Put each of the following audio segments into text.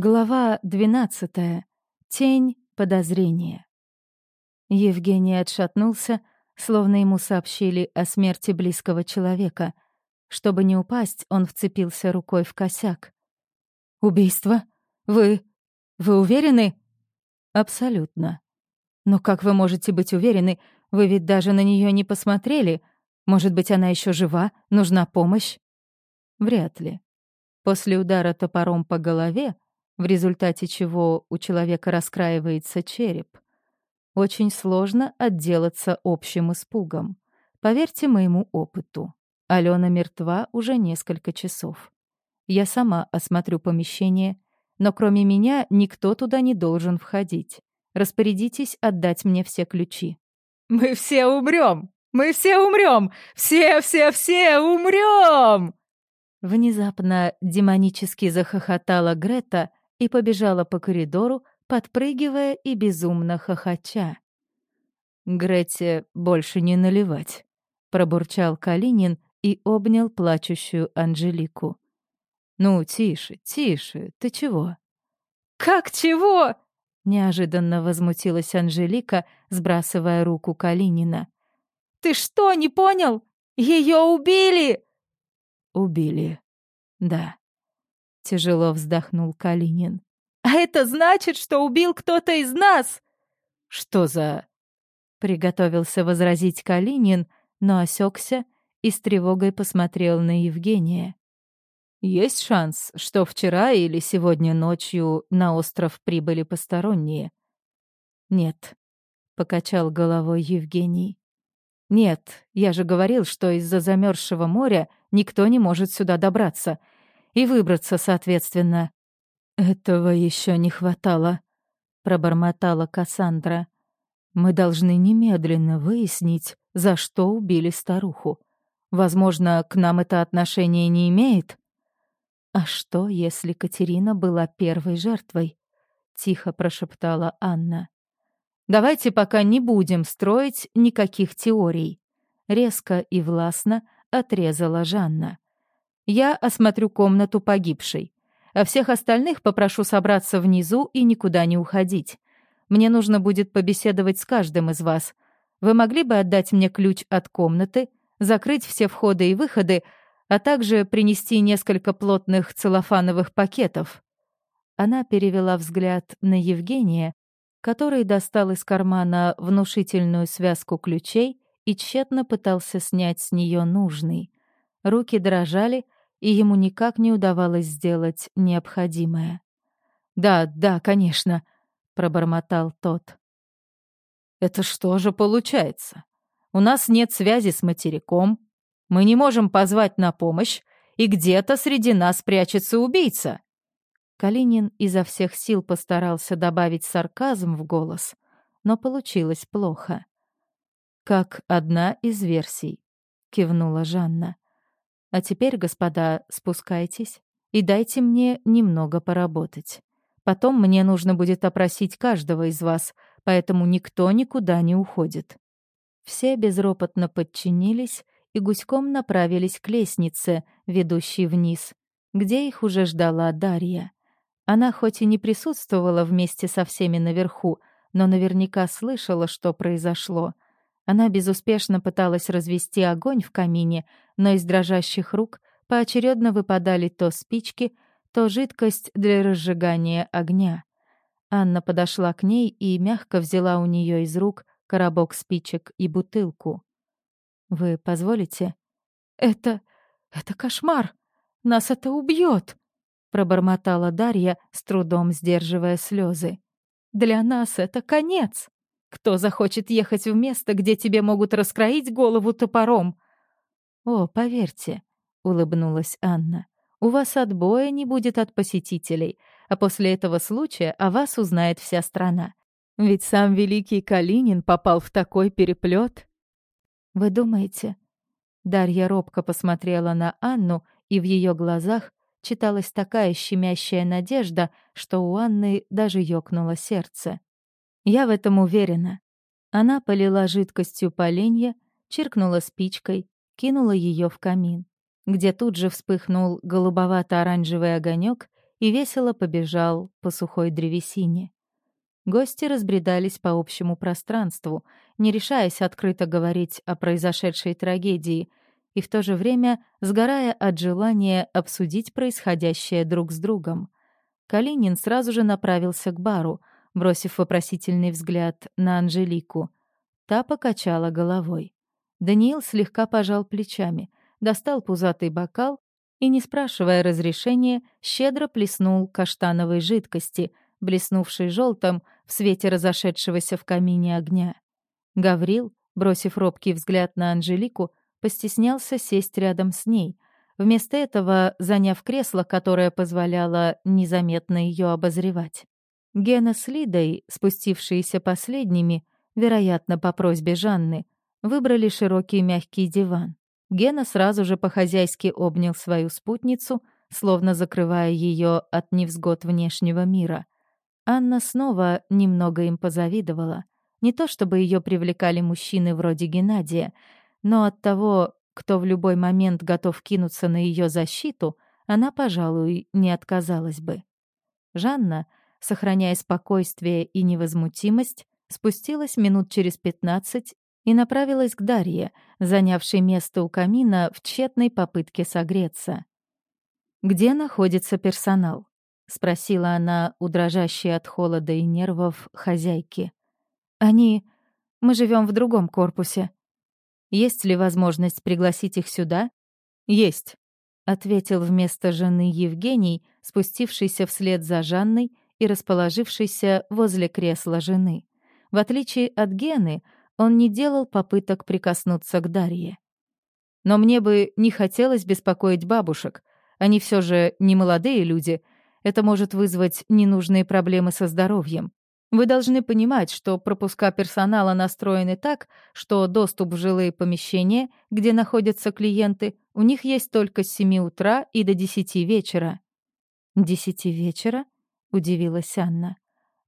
Глава 12. Тень подозрения. Евгений отшатнулся, словно ему сообщили о смерти близкого человека. Чтобы не упасть, он вцепился рукой в косяк. «Убийство? Вы... вы уверены?» «Абсолютно. Но как вы можете быть уверены? Вы ведь даже на нее не посмотрели. Может быть, она еще жива? Нужна помощь?» «Вряд ли. После удара топором по голове в результате чего у человека раскраивается череп. Очень сложно отделаться общим испугом. Поверьте моему опыту. Алена мертва уже несколько часов. Я сама осмотрю помещение, но кроме меня никто туда не должен входить. Распорядитесь отдать мне все ключи. «Мы все умрем! Мы все умрем! Все-все-все умрем!» Внезапно демонически захохотала Грета, и побежала по коридору, подпрыгивая и безумно хохоча. «Грете больше не наливать», — пробурчал Калинин и обнял плачущую Анжелику. «Ну, тише, тише, ты чего?» «Как чего?» — неожиданно возмутилась Анжелика, сбрасывая руку Калинина. «Ты что, не понял? Ее убили!» «Убили, да», Тяжело вздохнул Калинин. «А это значит, что убил кто-то из нас!» «Что за...» Приготовился возразить Калинин, но осекся и с тревогой посмотрел на Евгения. «Есть шанс, что вчера или сегодня ночью на остров прибыли посторонние?» «Нет», — покачал головой Евгений. «Нет, я же говорил, что из-за замерзшего моря никто не может сюда добраться и выбраться, соответственно. «Этого еще не хватало», — пробормотала Кассандра. «Мы должны немедленно выяснить, за что убили старуху. Возможно, к нам это отношение не имеет?» «А что, если Катерина была первой жертвой?» — тихо прошептала Анна. «Давайте пока не будем строить никаких теорий», — резко и властно отрезала Жанна. Я осмотрю комнату погибшей. А всех остальных попрошу собраться внизу и никуда не уходить. Мне нужно будет побеседовать с каждым из вас. Вы могли бы отдать мне ключ от комнаты, закрыть все входы и выходы, а также принести несколько плотных целлофановых пакетов?» Она перевела взгляд на Евгения, который достал из кармана внушительную связку ключей и тщетно пытался снять с нее нужный. Руки дрожали, и ему никак не удавалось сделать необходимое. «Да, да, конечно», — пробормотал тот. «Это что же получается? У нас нет связи с материком, мы не можем позвать на помощь, и где-то среди нас прячется убийца». Калинин изо всех сил постарался добавить сарказм в голос, но получилось плохо. «Как одна из версий», — кивнула Жанна. А теперь, господа, спускайтесь и дайте мне немного поработать. Потом мне нужно будет опросить каждого из вас, поэтому никто никуда не уходит». Все безропотно подчинились и гуськом направились к лестнице, ведущей вниз, где их уже ждала Дарья. Она хоть и не присутствовала вместе со всеми наверху, но наверняка слышала, что произошло — она безуспешно пыталась развести огонь в камине, но из дрожащих рук поочередно выпадали то спички, то жидкость для разжигания огня. Анна подошла к ней и мягко взяла у нее из рук коробок спичек и бутылку. «Вы позволите?» «Это... это кошмар! Нас это убьет!» — пробормотала Дарья, с трудом сдерживая слезы. «Для нас это конец!» Кто захочет ехать в место, где тебе могут раскроить голову топором? О, поверьте, улыбнулась Анна. У вас отбоя не будет от посетителей, а после этого случая о вас узнает вся страна. Ведь сам великий Калинин попал в такой переплет. Вы думаете? Дарья робко посмотрела на Анну, и в ее глазах читалась такая щемящая надежда, что у Анны даже ёкнуло сердце. Я в этом уверена. Она полила жидкостью поленья, чиркнула спичкой, кинула ее в камин, где тут же вспыхнул голубовато-оранжевый огонек и весело побежал по сухой древесине. Гости разбредались по общему пространству, не решаясь открыто говорить о произошедшей трагедии, и в то же время сгорая от желания обсудить происходящее друг с другом. Калинин сразу же направился к бару, бросив вопросительный взгляд на Анжелику. Та покачала головой. Даниил слегка пожал плечами, достал пузатый бокал и, не спрашивая разрешения, щедро плеснул каштановой жидкости, блеснувшей желтым в свете разошедшегося в камине огня. Гаврил, бросив робкий взгляд на Анжелику, постеснялся сесть рядом с ней, вместо этого заняв кресло, которое позволяло незаметно ее обозревать. Гена с Лидой, спустившиеся последними, вероятно, по просьбе Жанны, выбрали широкий мягкий диван. Гена сразу же по-хозяйски обнял свою спутницу, словно закрывая ее от невзгод внешнего мира. Анна снова немного им позавидовала. Не то чтобы ее привлекали мужчины вроде Геннадия, но от того, кто в любой момент готов кинуться на ее защиту, она, пожалуй, не отказалась бы. Жанна, сохраняя спокойствие и невозмутимость, спустилась минут через пятнадцать и направилась к Дарье, занявшей место у камина в тщетной попытке согреться. «Где находится персонал?» — спросила она у дрожащей от холода и нервов хозяйки. «Они... Мы живем в другом корпусе», есть ли возможность пригласить их сюда? Есть, ответил вместо жены Евгений, спустившийся вслед за Жанной и расположившийся возле кресла жены. В отличие от Гены, он не делал попыток прикоснуться к Дарье. Но мне бы не хотелось беспокоить бабушек. Они все же не молодые люди. Это может вызвать ненужные проблемы со здоровьем. Вы должны понимать, что пропуска персонала настроены так, что доступ в жилые помещения, где находятся клиенты, у них есть только с 7 утра и до 10 вечера. «Десяти вечера?» — удивилась Анна.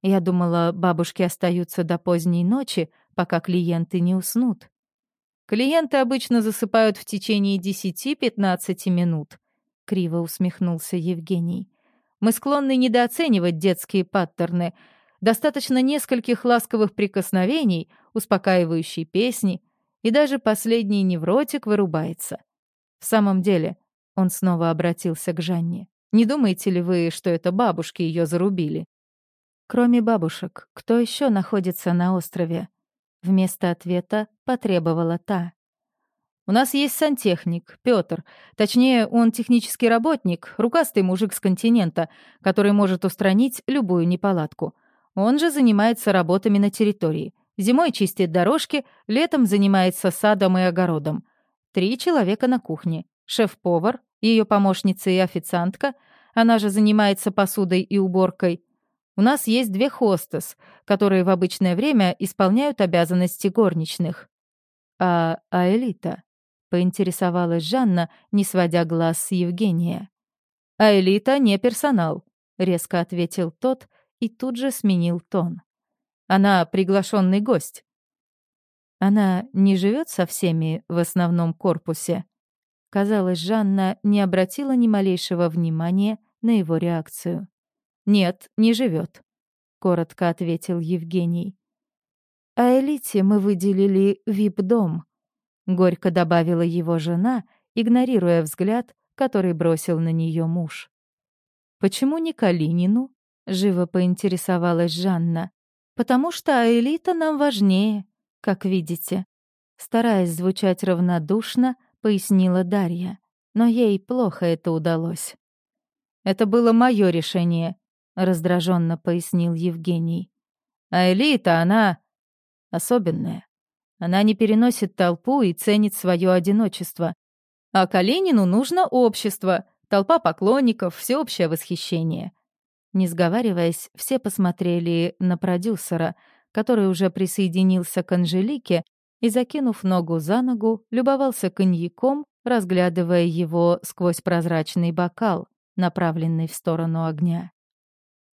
«Я думала, бабушки остаются до поздней ночи, пока клиенты не уснут». «Клиенты обычно засыпают в течение 10-15 минут», — криво усмехнулся Евгений. «Мы склонны недооценивать детские паттерны — Достаточно нескольких ласковых прикосновений, успокаивающей песни, и даже последний невротик вырубается. В самом деле, он снова обратился к Жанне. Не думаете ли вы, что это бабушки ее зарубили? Кроме бабушек, кто еще находится на острове? Вместо ответа потребовала та. У нас есть сантехник, Петр. Точнее, он технический работник, рукастый мужик с континента, который может устранить любую неполадку. Он же занимается работами на территории. Зимой чистит дорожки, летом занимается садом и огородом. Три человека на кухне. Шеф-повар, ее помощница и официантка. Она же занимается посудой и уборкой. У нас есть две хостес, которые в обычное время исполняют обязанности горничных. А, а элита? Поинтересовалась Жанна, не сводя глаз с Евгения. А элита не персонал, резко ответил тот, и тут же сменил тон. Она приглашенный гость. Она не живет со всеми в основном корпусе. Казалось, Жанна не обратила ни малейшего внимания на его реакцию. «Нет, не живет», — коротко ответил Евгений. «А элите мы выделили вип-дом», — горько добавила его жена, игнорируя взгляд, который бросил на нее муж. «Почему не Калинину?» — живо поинтересовалась Жанна. «Потому что элита нам важнее, как видите». Стараясь звучать равнодушно, пояснила Дарья. Но ей плохо это удалось. «Это было мое решение», — раздраженно пояснил Евгений. «А элита, она особенная. Она не переносит толпу и ценит свое одиночество. А Калинину нужно общество, толпа поклонников, всеобщее восхищение. Не сговариваясь, все посмотрели на продюсера, который уже присоединился к Анжелике и, закинув ногу за ногу, любовался коньяком, разглядывая его сквозь прозрачный бокал, направленный в сторону огня.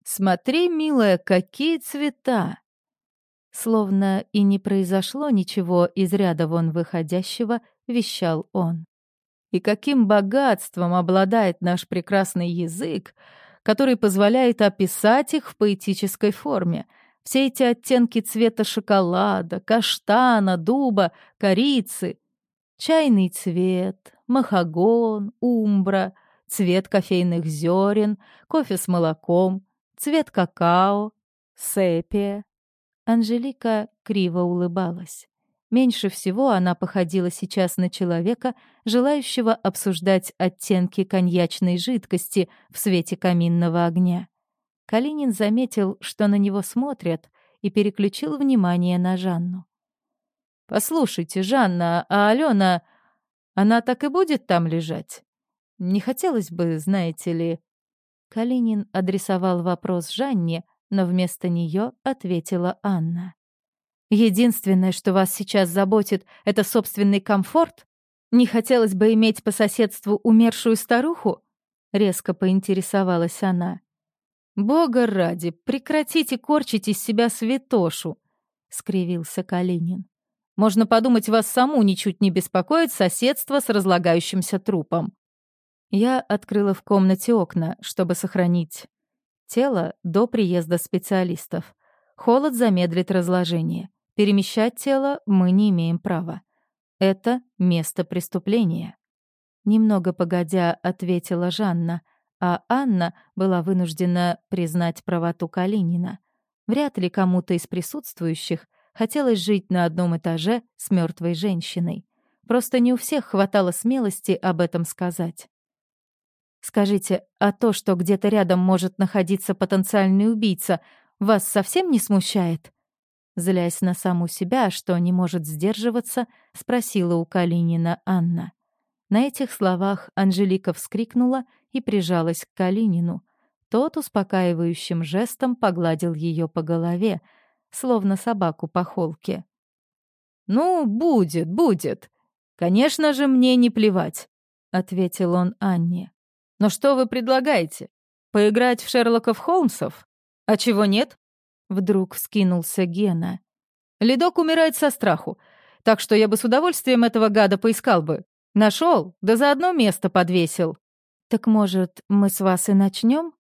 «Смотри, милая, какие цвета!» Словно и не произошло ничего из ряда вон выходящего, вещал он. «И каким богатством обладает наш прекрасный язык, который позволяет описать их в поэтической форме. Все эти оттенки цвета шоколада, каштана, дуба, корицы. Чайный цвет, махагон, умбра, цвет кофейных зерен, кофе с молоком, цвет какао, сепия. Анжелика криво улыбалась. Меньше всего она походила сейчас на человека, желающего обсуждать оттенки коньячной жидкости в свете каминного огня. Калинин заметил, что на него смотрят, и переключил внимание на Жанну. «Послушайте, Жанна, а Алена, она так и будет там лежать? Не хотелось бы, знаете ли...» Калинин адресовал вопрос Жанне, но вместо нее ответила Анна. Единственное, что вас сейчас заботит, это собственный комфорт? Не хотелось бы иметь по соседству умершую старуху? Резко поинтересовалась она. Бога ради, прекратите корчить из себя святошу, скривился Калинин. Можно подумать, вас саму ничуть не беспокоит соседство с разлагающимся трупом. Я открыла в комнате окна, чтобы сохранить тело до приезда специалистов. Холод замедлит разложение. Перемещать тело мы не имеем права. Это место преступления. Немного погодя, ответила Жанна, а Анна была вынуждена признать правоту Калинина. Вряд ли кому-то из присутствующих хотелось жить на одном этаже с мертвой женщиной. Просто не у всех хватало смелости об этом сказать. Скажите, а то, что где-то рядом может находиться потенциальный убийца, вас совсем не смущает? Злясь на саму себя, что не может сдерживаться, спросила у Калинина Анна. На этих словах Анжелика вскрикнула и прижалась к Калинину. Тот успокаивающим жестом погладил ее по голове, словно собаку по холке. «Ну, будет, будет. Конечно же, мне не плевать», — ответил он Анне. «Но что вы предлагаете? Поиграть в Шерлоков Холмсов? А чего нет? Вдруг вскинулся Гена. Ледок умирает со страху, так что я бы с удовольствием этого гада поискал бы. Нашел, да за одно место подвесил. Так может, мы с вас и начнем?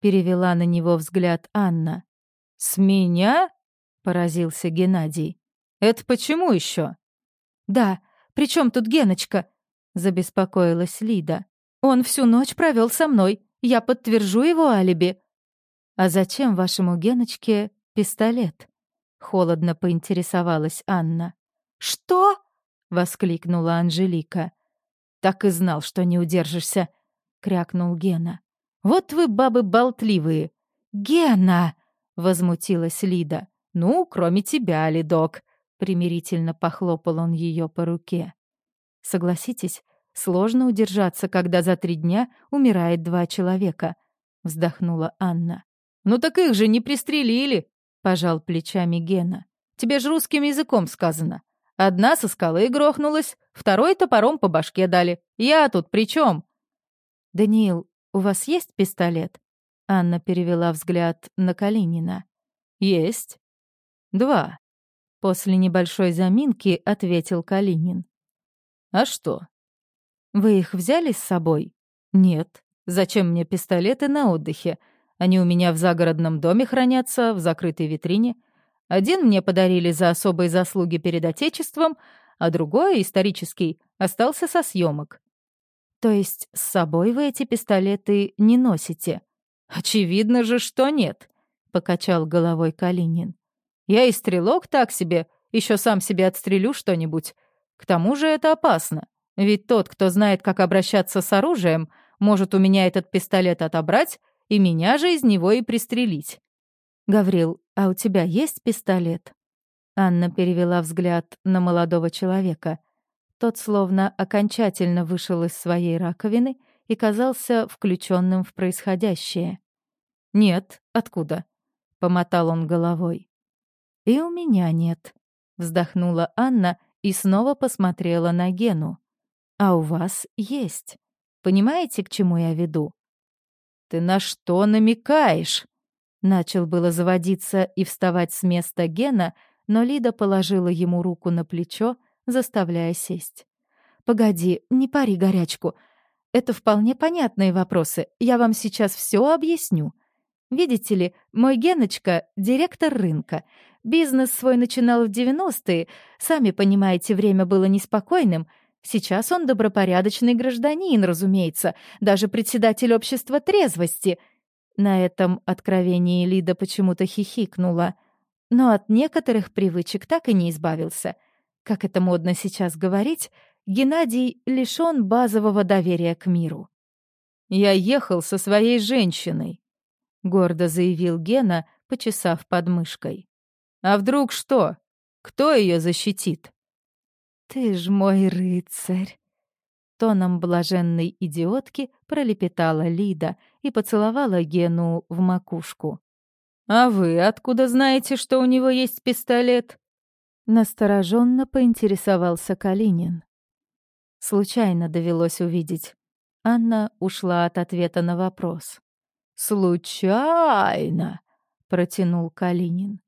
Перевела на него взгляд Анна. С меня? Поразился Геннадий. Это почему еще? Да, при чем тут Геночка? Забеспокоилась Лида. Он всю ночь провел со мной. Я подтвержу его алиби. «А зачем вашему Геночке пистолет?» — холодно поинтересовалась Анна. «Что?» — воскликнула Анжелика. «Так и знал, что не удержишься», — крякнул Гена. «Вот вы, бабы, болтливые!» «Гена!» — возмутилась Лида. «Ну, кроме тебя, Лидок!» — примирительно похлопал он ее по руке. «Согласитесь, сложно удержаться, когда за три дня умирает два человека», — вздохнула Анна. «Ну так их же не пристрелили!» — пожал плечами Гена. «Тебе же русским языком сказано. Одна со скалы грохнулась, второй топором по башке дали. Я тут при чем? «Даниил, у вас есть пистолет?» Анна перевела взгляд на Калинина. «Есть. Два». После небольшой заминки ответил Калинин. «А что?» «Вы их взяли с собой?» «Нет. Зачем мне пистолеты на отдыхе? Они у меня в загородном доме хранятся, в закрытой витрине. Один мне подарили за особые заслуги перед Отечеством, а другой, исторический, остался со съемок. То есть с собой вы эти пистолеты не носите? Очевидно же, что нет, покачал головой Калинин. Я и стрелок так себе, еще сам себе отстрелю что-нибудь. К тому же это опасно. Ведь тот, кто знает, как обращаться с оружием, может у меня этот пистолет отобрать и меня же из него и пристрелить. «Гаврил, а у тебя есть пистолет?» Анна перевела взгляд на молодого человека. Тот словно окончательно вышел из своей раковины и казался включенным в происходящее. «Нет, откуда?» — помотал он головой. «И у меня нет», — вздохнула Анна и снова посмотрела на Гену. «А у вас есть. Понимаете, к чему я веду? «Ты на что намекаешь?» Начал было заводиться и вставать с места Гена, но Лида положила ему руку на плечо, заставляя сесть. «Погоди, не пари горячку. это вполне понятные вопросы. Я вам сейчас все объясню. Видите ли, мой Геночка — директор рынка. Бизнес свой начинал в 90-е. Сами понимаете, время было неспокойным. Сейчас он добропорядочный гражданин, разумеется, даже председатель общества трезвости. На этом откровении Лида почему-то хихикнула. Но от некоторых привычек так и не избавился. Как это модно сейчас говорить, Геннадий лишён базового доверия к миру. «Я ехал со своей женщиной», — гордо заявил Гена, почесав подмышкой. «А вдруг что? Кто её защитит?» «Ты ж мой рыцарь!» Тоном блаженной идиотки пролепетала Лида и поцеловала Гену в макушку. «А вы откуда знаете, что у него есть пистолет?» Настороженно поинтересовался Калинин. Случайно довелось увидеть. Анна ушла от ответа на вопрос. «Случайно!» — протянул Калинин.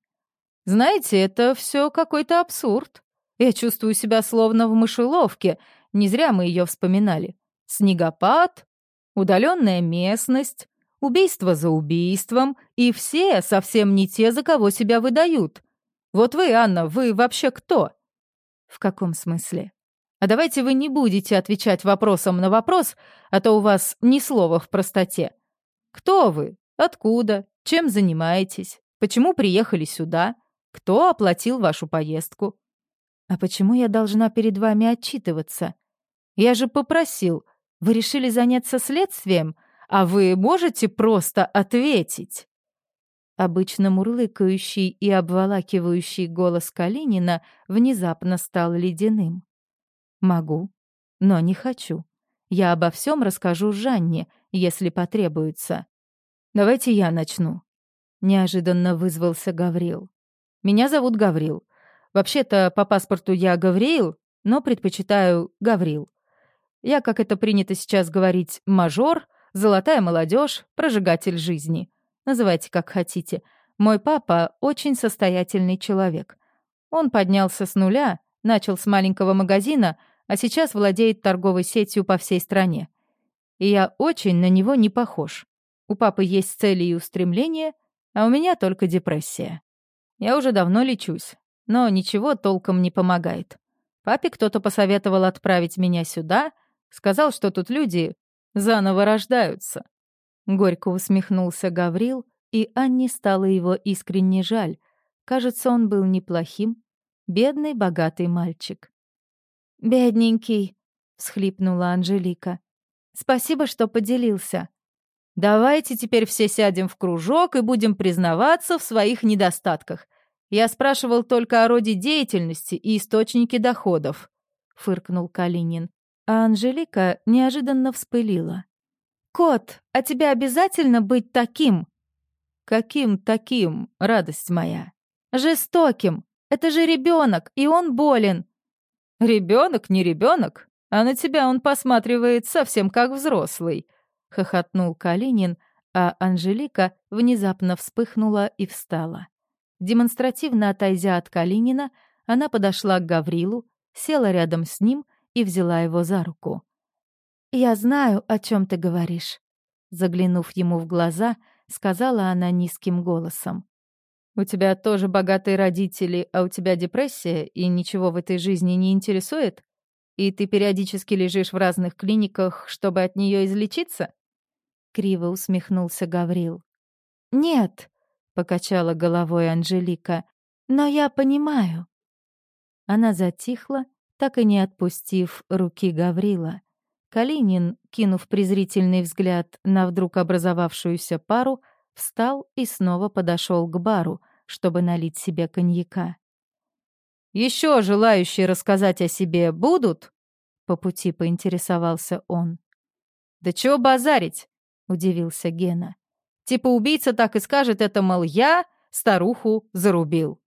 «Знаете, это все какой-то абсурд. Я чувствую себя словно в мышеловке. Не зря мы ее вспоминали. Снегопад, удаленная местность, убийство за убийством, и все совсем не те, за кого себя выдают. Вот вы, Анна, вы вообще кто?» «В каком смысле?» А давайте вы не будете отвечать вопросом на вопрос, а то у вас ни слова в простоте. Кто вы? Откуда? Чем занимаетесь? Почему приехали сюда? Кто оплатил вашу поездку? А почему я должна перед вами отчитываться? Я же попросил. Вы решили заняться следствием, а вы можете просто ответить? Обычно мурлыкающий и обволакивающий голос Калинина внезапно стал ледяным. Могу, но не хочу. Я обо всем расскажу Жанне, если потребуется. Давайте я начну. Неожиданно вызвался Гаврил. Меня зовут Гаврил. Вообще-то по паспорту я Гавриил, но предпочитаю Гаврил. Я, как это принято сейчас говорить, мажор, золотая молодежь, прожигатель жизни. Называйте как хотите. Мой папа очень состоятельный человек. Он поднялся с нуля, начал с маленького магазина — а сейчас владеет торговой сетью по всей стране. И я очень на него не похож. У папы есть цели и устремления, а у меня только депрессия. Я уже давно лечусь, но ничего толком не помогает. Папе кто-то посоветовал отправить меня сюда, сказал, что тут люди заново рождаются. Горько усмехнулся Гаврил, и Анне стало его искренне жаль. Кажется, он был неплохим, бедный богатый мальчик. «Бедненький», — всхлипнула Анжелика. «Спасибо, что поделился». «Давайте теперь все сядем в кружок и будем признаваться в своих недостатках. Я спрашивал только о роде деятельности и источнике доходов», — фыркнул Калинин. А Анжелика неожиданно вспылила. «Кот, а тебе обязательно быть таким?» «Каким таким, радость моя?» «Жестоким. Это же ребенок, и он болен. Ребенок не ребенок, а на тебя он посматривает совсем как взрослый», — хохотнул Калинин, а Анжелика внезапно вспыхнула и встала. Демонстративно отойдя от Калинина, она подошла к Гаврилу, села рядом с ним и взяла его за руку. «Я знаю, о чем ты говоришь», — заглянув ему в глаза, сказала она низким голосом. У тебя тоже богатые родители, а у тебя депрессия, и ничего в этой жизни не интересует? И ты периодически лежишь в разных клиниках, чтобы от нее излечиться?» Криво усмехнулся Гаврил. «Нет», — покачала головой Анжелика, — «но я понимаю». Она затихла, так и не отпустив руки Гаврила. Калинин, кинув презрительный взгляд на вдруг образовавшуюся пару, встал и снова подошел к бару, чтобы налить себе коньяка. Еще желающие рассказать о себе будут?» По пути поинтересовался он. «Да чего базарить?» — удивился Гена. «Типа убийца так и скажет это, мол, я старуху зарубил».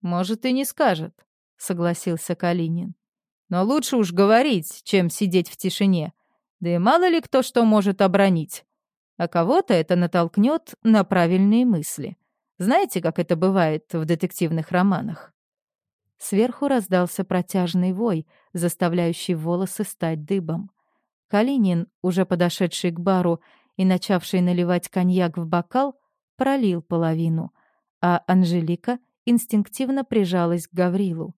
«Может, и не скажет», — согласился Калинин. «Но лучше уж говорить, чем сидеть в тишине. Да и мало ли кто что может обронить а кого-то это натолкнет на правильные мысли. Знаете, как это бывает в детективных романах? Сверху раздался протяжный вой, заставляющий волосы стать дыбом. Калинин, уже подошедший к бару и начавший наливать коньяк в бокал, пролил половину, а Анжелика инстинктивно прижалась к Гаврилу.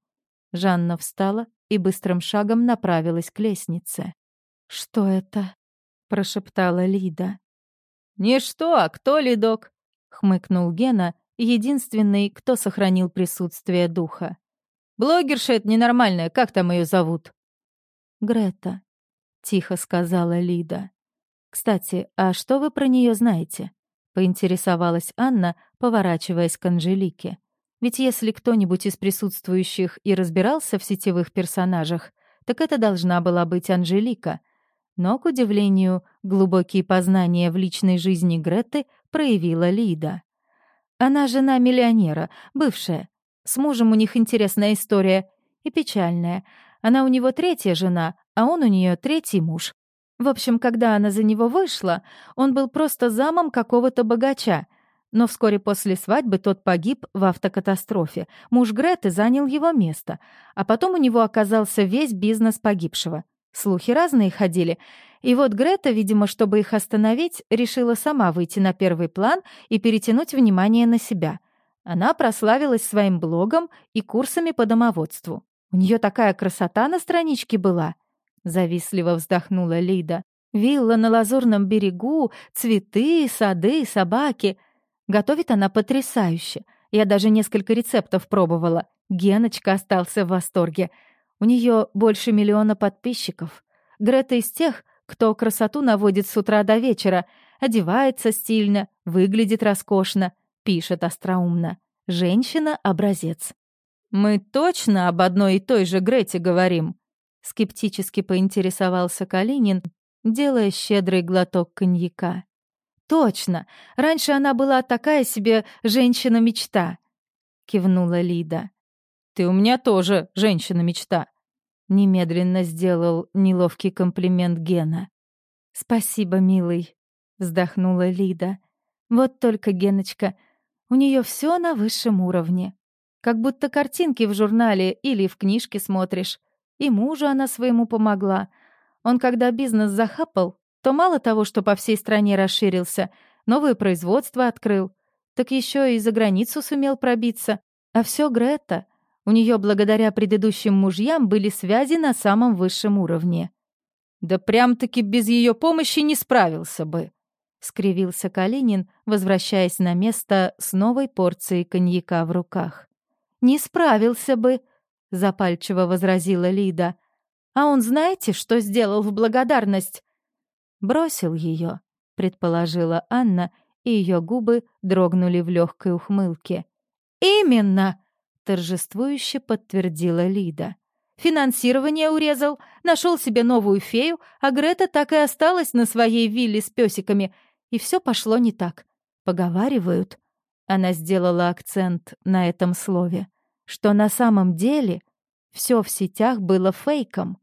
Жанна встала и быстрым шагом направилась к лестнице. «Что это?» — прошептала Лида. «Ничто, а кто ледок?» — хмыкнул Гена, единственный, кто сохранил присутствие духа. «Блогерша это ненормальная, как там ее зовут?» «Грета», — тихо сказала Лида. «Кстати, а что вы про нее знаете?» — поинтересовалась Анна, поворачиваясь к Анжелике. Ведь если кто-нибудь из присутствующих и разбирался в сетевых персонажах, так это должна была быть Анжелика. Но, к удивлению, глубокие познания в личной жизни Греты проявила Лида. Она жена миллионера, бывшая. С мужем у них интересная история. И печальная. Она у него третья жена, а он у нее третий муж. В общем, когда она за него вышла, он был просто замом какого-то богача — но вскоре после свадьбы тот погиб в автокатастрофе. Муж Греты занял его место, а потом у него оказался весь бизнес погибшего. Слухи разные ходили. И вот Грета, видимо, чтобы их остановить, решила сама выйти на первый план и перетянуть внимание на себя. Она прославилась своим блогом и курсами по домоводству. У нее такая красота на страничке была. Завистливо вздохнула Лида. Вилла на Лазурном берегу, цветы, сады, собаки — Готовит она потрясающе. Я даже несколько рецептов пробовала. Геночка остался в восторге. У нее больше миллиона подписчиков. Грета из тех, кто красоту наводит с утра до вечера, одевается стильно, выглядит роскошно, пишет остроумно. Женщина-образец. «Мы точно об одной и той же Грете говорим?» Скептически поинтересовался Калинин, делая щедрый глоток коньяка. «Точно! Раньше она была такая себе женщина-мечта!» — кивнула Лида. «Ты у меня тоже женщина-мечта!» Немедленно сделал неловкий комплимент Гена. «Спасибо, милый», — вздохнула Лида. «Вот только, Геночка, у нее все на высшем уровне. Как будто картинки в журнале или в книжке смотришь. И мужу она своему помогла. Он, когда бизнес захапал, то мало того, что по всей стране расширился, новое производство открыл, так еще и за границу сумел пробиться. А все Грета. У нее благодаря предыдущим мужьям были связи на самом высшем уровне. «Да прям-таки без ее помощи не справился бы», — скривился Калинин, возвращаясь на место с новой порцией коньяка в руках. «Не справился бы», — запальчиво возразила Лида. «А он знаете, что сделал в благодарность? Бросил ее, предположила Анна, и ее губы дрогнули в легкой ухмылке. «Именно!» — торжествующе подтвердила Лида. «Финансирование урезал, нашел себе новую фею, а Грета так и осталась на своей вилле с песиками, и все пошло не так. Поговаривают». Она сделала акцент на этом слове, что на самом деле все в сетях было фейком.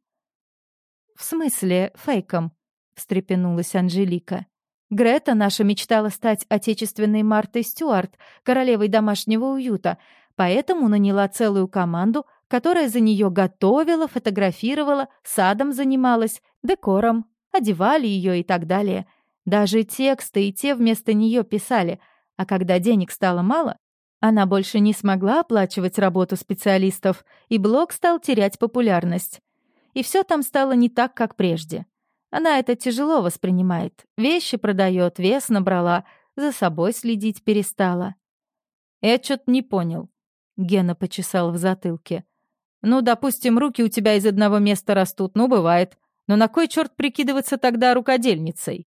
«В смысле фейком?» Встрепенулась Анжелика. Грета наша мечтала стать отечественной Мартой Стюарт, королевой домашнего уюта, поэтому наняла целую команду, которая за нее готовила, фотографировала, садом занималась, декором, одевали ее и так далее. Даже тексты и те вместо нее писали, а когда денег стало мало, она больше не смогла оплачивать работу специалистов, и блог стал терять популярность. И все там стало не так, как прежде. Она это тяжело воспринимает. Вещи продает, вес набрала, за собой следить перестала. Я что-то не понял. Гена почесал в затылке. Ну, допустим, руки у тебя из одного места растут, ну, бывает. Но на кой черт прикидываться тогда рукодельницей?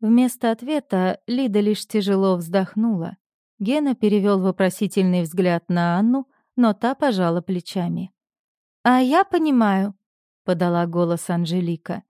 Вместо ответа Лида лишь тяжело вздохнула. Гена перевел вопросительный взгляд на Анну, но та пожала плечами. «А я понимаю», — подала голос Анжелика.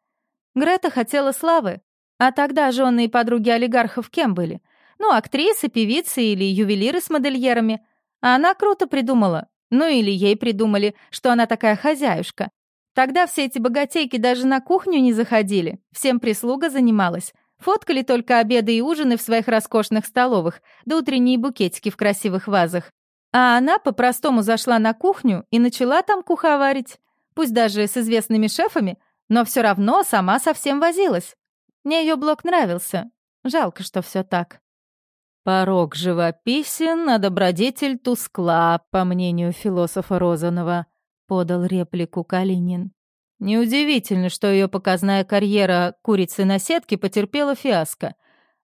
Грета хотела славы. А тогда жены и подруги олигархов кем были? Ну, актрисы, певицы или ювелиры с модельерами. А она круто придумала. Ну или ей придумали, что она такая хозяюшка. Тогда все эти богатейки даже на кухню не заходили. Всем прислуга занималась. Фоткали только обеды и ужины в своих роскошных столовых, да утренние букетики в красивых вазах. А она по-простому зашла на кухню и начала там куховарить. Пусть даже с известными шефами, Но все равно сама совсем возилась. Мне ее блок нравился. Жалко, что все так. Порог живописен, а добродетель тускла, по мнению философа Розанова, подал реплику Калинин. Неудивительно, что ее показная карьера курицы на сетке потерпела фиаско.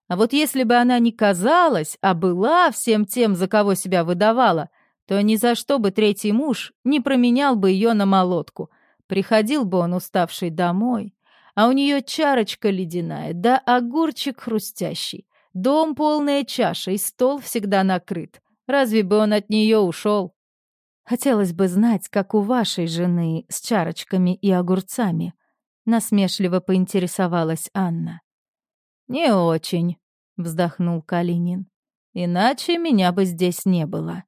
А вот если бы она не казалась, а была всем тем, за кого себя выдавала, то ни за что бы третий муж не променял бы ее на молотку. Приходил бы он уставший домой, а у нее чарочка ледяная, да огурчик хрустящий. Дом полная чаша, и стол всегда накрыт. Разве бы он от нее ушел? Хотелось бы знать, как у вашей жены с чарочками и огурцами. Насмешливо поинтересовалась Анна. Не очень, вздохнул Калинин. Иначе меня бы здесь не было.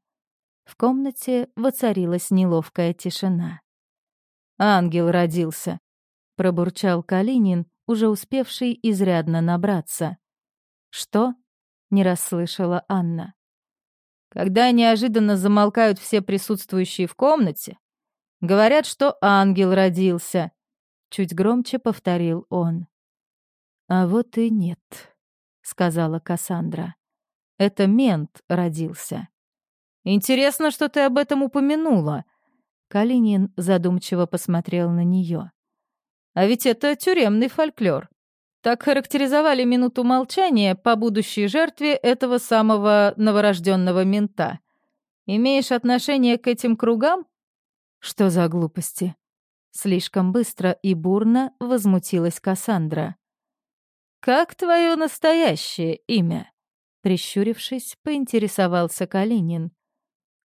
В комнате воцарилась неловкая тишина. Ангел родился, пробурчал Калинин, уже успевший изрядно набраться. «Что?» — не расслышала Анна. Когда неожиданно замолкают все присутствующие в комнате, говорят, что ангел родился. Чуть громче повторил он. А вот и нет, сказала Кассандра. Это мент родился. Интересно, что ты об этом упомянула. Калинин задумчиво посмотрел на нее. А ведь это тюремный фольклор. Так характеризовали минуту молчания по будущей жертве этого самого новорожденного мента. Имеешь отношение к этим кругам? Что за глупости? Слишком быстро и бурно возмутилась Кассандра. Как твое настоящее имя? Прищурившись, поинтересовался Калинин.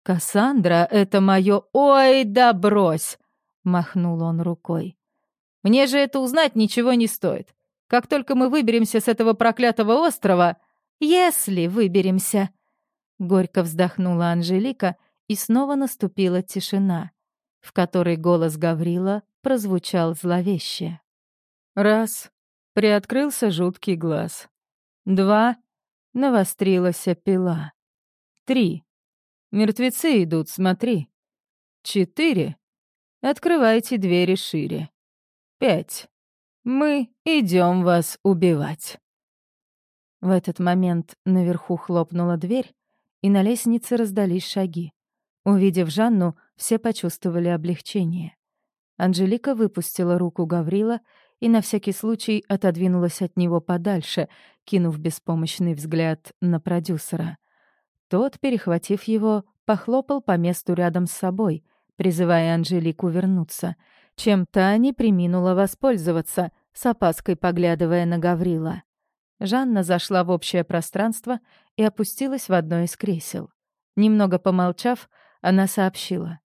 «Кассандра, это мое... Ой, да брось!» — махнул он рукой. «Мне же это узнать ничего не стоит. Как только мы выберемся с этого проклятого острова, если выберемся, горько вздохнула Анжелика, и снова наступила тишина, в которой голос Гаврила прозвучал зловеще. Раз. Приоткрылся жуткий глаз. Два. Навострилась пила. Три. Мертвецы идут, смотри. Четыре. Открывайте двери шире. Пять. Мы идем вас убивать». В этот момент наверху хлопнула дверь, и на лестнице раздались шаги. Увидев Жанну, все почувствовали облегчение. Анжелика выпустила руку Гаврила и на всякий случай отодвинулась от него подальше, кинув беспомощный взгляд на продюсера. Тот, перехватив его, похлопал по месту рядом с собой, призывая Анжелику вернуться — чем та не приминула воспользоваться, с опаской поглядывая на Гаврила. Жанна зашла в общее пространство и опустилась в одно из кресел. Немного помолчав, она сообщила.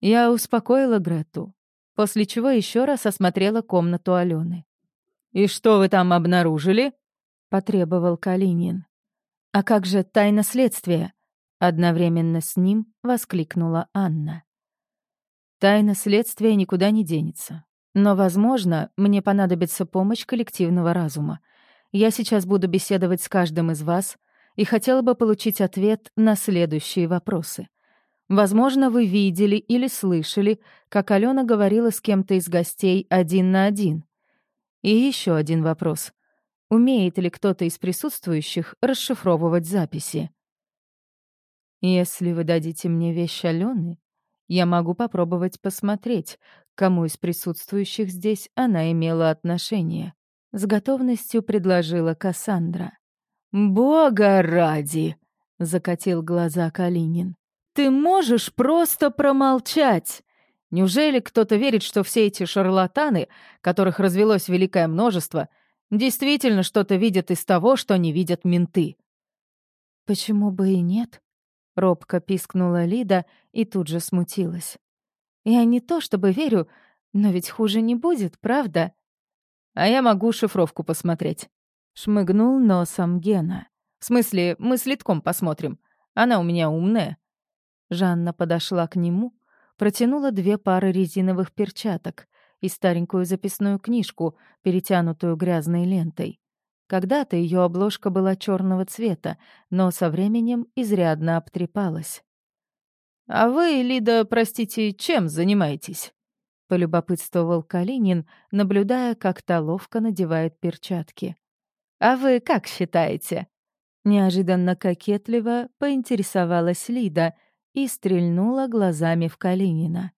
Я успокоила Грету, после чего еще раз осмотрела комнату Алены. «И что вы там обнаружили?» — потребовал Калинин. «А как же тайна следствия?» — одновременно с ним воскликнула Анна. Тайна следствия никуда не денется. Но, возможно, мне понадобится помощь коллективного разума. Я сейчас буду беседовать с каждым из вас и хотела бы получить ответ на следующие вопросы. Возможно, вы видели или слышали, как Алена говорила с кем-то из гостей один на один. И еще один вопрос. Умеет ли кто-то из присутствующих расшифровывать записи? Если вы дадите мне вещь Алены, я могу попробовать посмотреть, кому из присутствующих здесь она имела отношение. С готовностью предложила Кассандра. «Бога ради!» — закатил глаза Калинин. «Ты можешь просто промолчать!» Неужели кто-то верит, что все эти шарлатаны, которых развелось великое множество, действительно что-то видят из того, что не видят менты? Почему бы и нет? Робко пискнула Лида и тут же смутилась. «Я не то чтобы верю, но ведь хуже не будет, правда?» «А я могу шифровку посмотреть», — шмыгнул носом Гена. «В смысле, мы с Литком посмотрим. Она у меня умная». Жанна подошла к нему, протянула две пары резиновых перчаток и старенькую записную книжку, перетянутую грязной лентой. Когда-то ее обложка была черного цвета, но со временем изрядно обтрепалась. «А вы, Лида, простите, чем занимаетесь?» — полюбопытствовал Калинин, наблюдая, как та ловко надевает перчатки. «А вы как считаете?» Неожиданно кокетливо поинтересовалась Лида и стрельнула глазами в Калинина.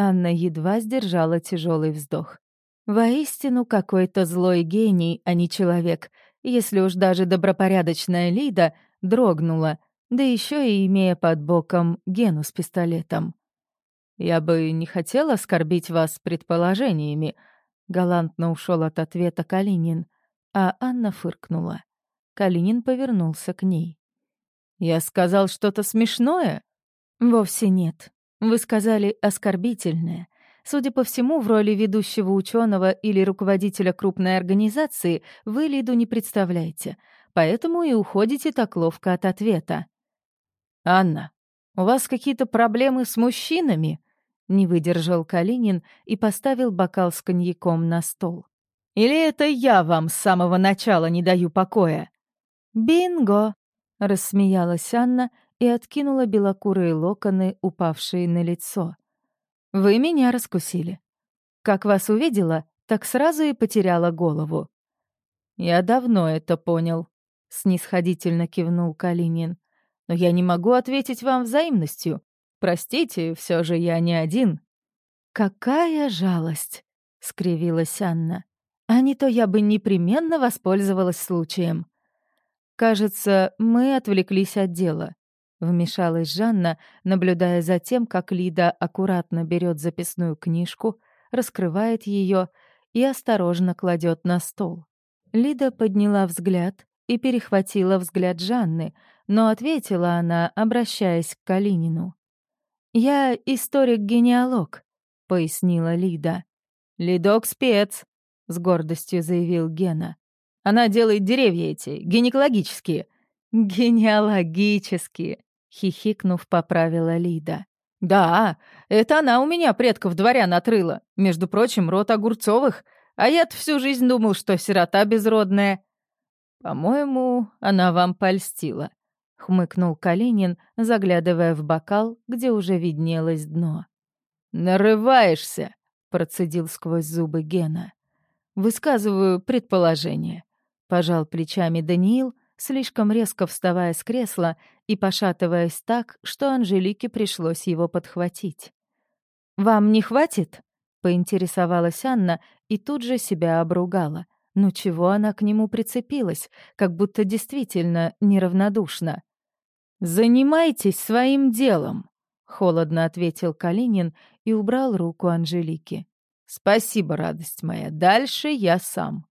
Анна едва сдержала тяжелый вздох. Воистину какой-то злой гений, а не человек, если уж даже добропорядочная Лида дрогнула, да еще и имея под боком Гену с пистолетом. «Я бы не хотел оскорбить вас предположениями», — галантно ушел от ответа Калинин, а Анна фыркнула. Калинин повернулся к ней. «Я сказал что-то смешное?» «Вовсе нет. Вы сказали оскорбительное. Судя по всему, в роли ведущего ученого или руководителя крупной организации вы Лиду не представляете, поэтому и уходите так ловко от ответа». «Анна, у вас какие-то проблемы с мужчинами?» Не выдержал Калинин и поставил бокал с коньяком на стол. «Или это я вам с самого начала не даю покоя?» «Бинго!» — рассмеялась Анна и откинула белокурые локоны, упавшие на лицо. «Вы меня раскусили. Как вас увидела, так сразу и потеряла голову». «Я давно это понял», — снисходительно кивнул Калинин. «Но я не могу ответить вам взаимностью. Простите, все же я не один». «Какая жалость!» — скривилась Анна. «А не то я бы непременно воспользовалась случаем». «Кажется, мы отвлеклись от дела», — вмешалась Жанна, наблюдая за тем, как Лида аккуратно берет записную книжку, раскрывает ее и осторожно кладет на стол. Лида подняла взгляд и перехватила взгляд Жанны, но ответила она, обращаясь к Калинину. «Я историк-генеалог», — пояснила Лида. «Лидок-спец», — с гордостью заявил Гена. «Она делает деревья эти, гинекологические». «Генеалогические», — хихикнув, поправила Лида. «Да, это она у меня предков дворян отрыла. Между прочим, род Огурцовых. А я-то всю жизнь думал, что сирота безродная». «По-моему, она вам польстила», — хмыкнул Калинин, заглядывая в бокал, где уже виднелось дно. «Нарываешься!» — процедил сквозь зубы Гена. «Высказываю предположение», — пожал плечами Даниил, слишком резко вставая с кресла и пошатываясь так, что Анжелике пришлось его подхватить. «Вам не хватит?» — поинтересовалась Анна и тут же себя обругала. Ну чего она к нему прицепилась, как будто действительно неравнодушна? «Занимайтесь своим делом», — холодно ответил Калинин и убрал руку Анжелики. «Спасибо, радость моя. Дальше я сам».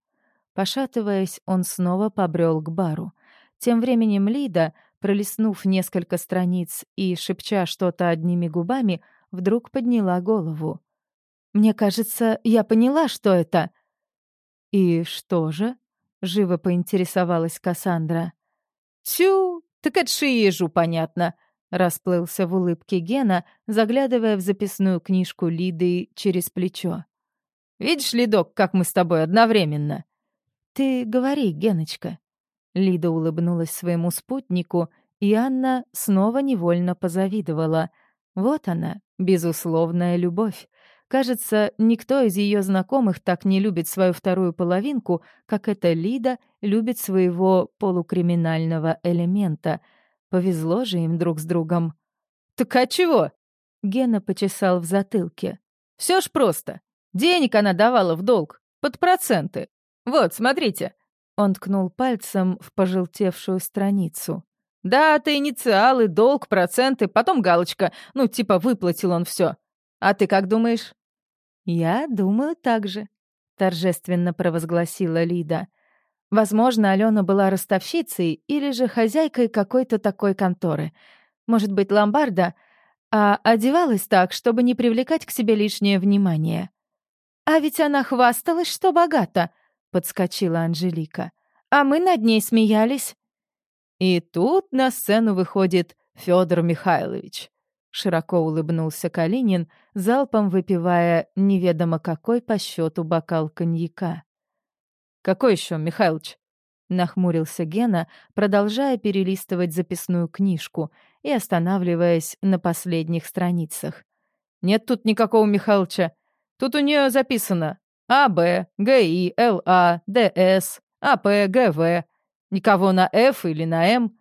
Пошатываясь, он снова побрел к бару. Тем временем Лида, пролистнув несколько страниц и шепча что-то одними губами, вдруг подняла голову. «Мне кажется, я поняла, что это». «И что же?» — живо поинтересовалась Кассандра. «Тю, так это ежу понятно», — расплылся в улыбке Гена, заглядывая в записную книжку Лиды через плечо. «Видишь, Лидок, как мы с тобой одновременно?» «Ты говори, Геночка». Лида улыбнулась своему спутнику, и Анна снова невольно позавидовала. Вот она, безусловная любовь. Кажется, никто из ее знакомых так не любит свою вторую половинку, как эта Лида любит своего полукриминального элемента. Повезло же им друг с другом. «Так а чего?» Гена почесал в затылке. «Все ж просто. Денег она давала в долг. Под проценты. Вот, смотрите». Он ткнул пальцем в пожелтевшую страницу. «Дата, инициалы, долг, проценты, потом галочка. Ну, типа, выплатил он все. А ты как думаешь?» «Я думаю так же», — торжественно провозгласила Лида. Возможно, Алена была ростовщицей или же хозяйкой какой-то такой конторы. Может быть, ломбарда, а одевалась так, чтобы не привлекать к себе лишнее внимание. «А ведь она хвасталась, что богата», — подскочила Анжелика. «А мы над ней смеялись». И тут на сцену выходит Федор Михайлович. Широко улыбнулся Калинин, залпом выпивая неведомо какой по счету бокал коньяка. «Какой еще, Михайлович?» — нахмурился Гена, продолжая перелистывать записную книжку и останавливаясь на последних страницах. «Нет тут никакого Михайловича. Тут у нее записано АБ, ГИ, ЛА, ДС, АП, ГВ. Никого на Ф или на М.